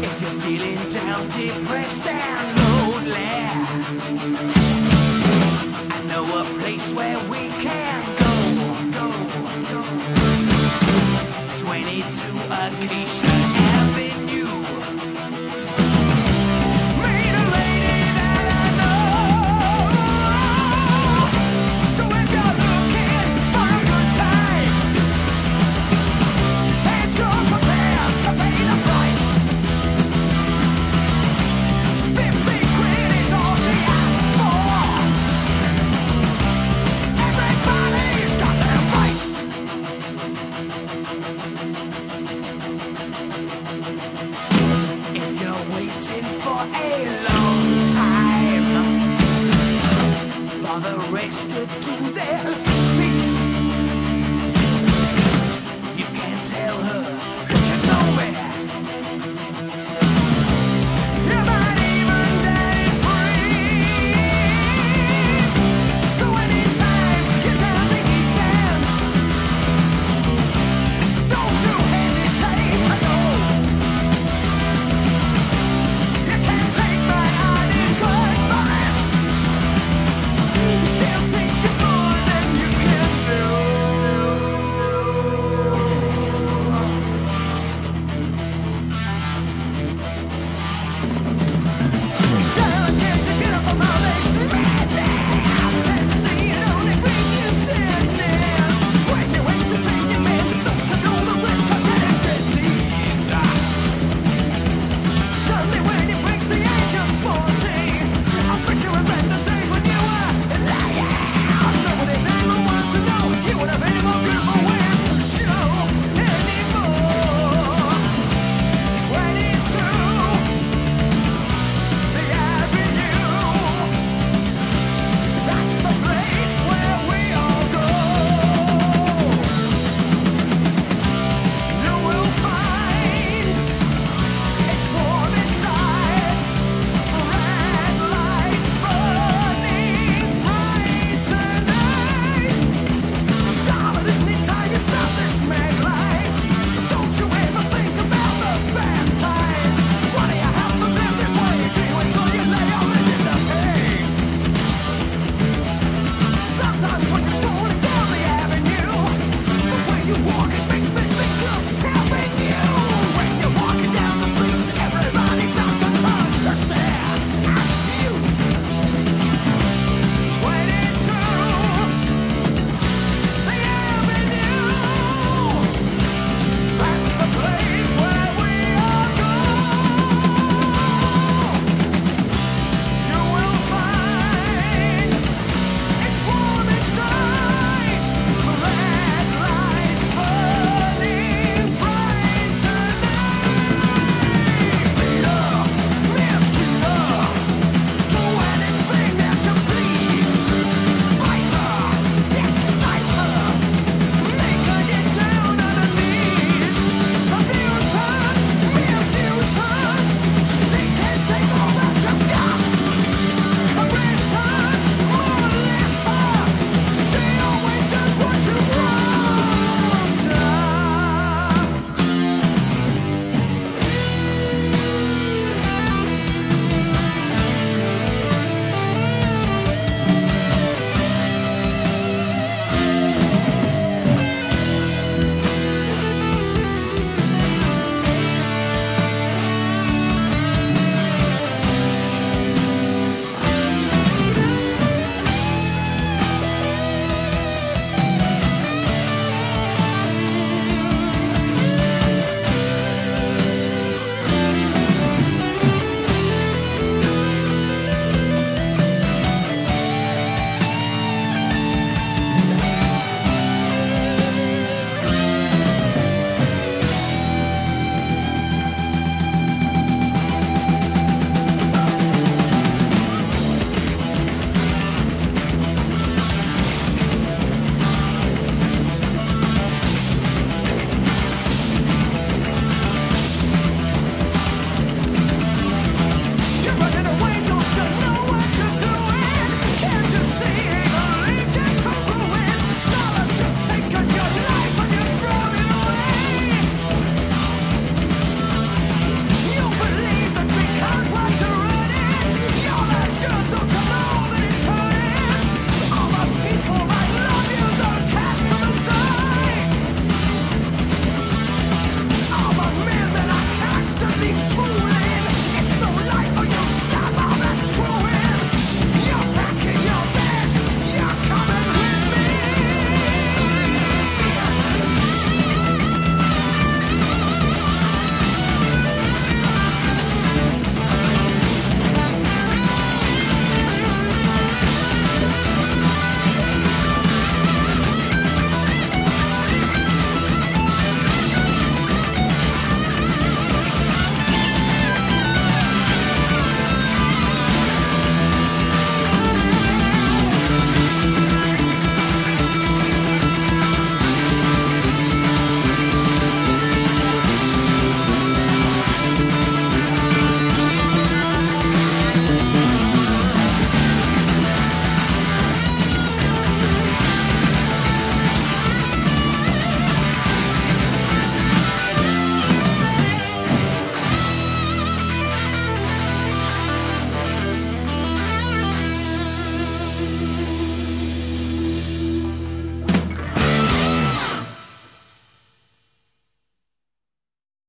If you're feeling down, depressed, and lonely, I know a place where we can go. go, go. 22 Acacia for the to do their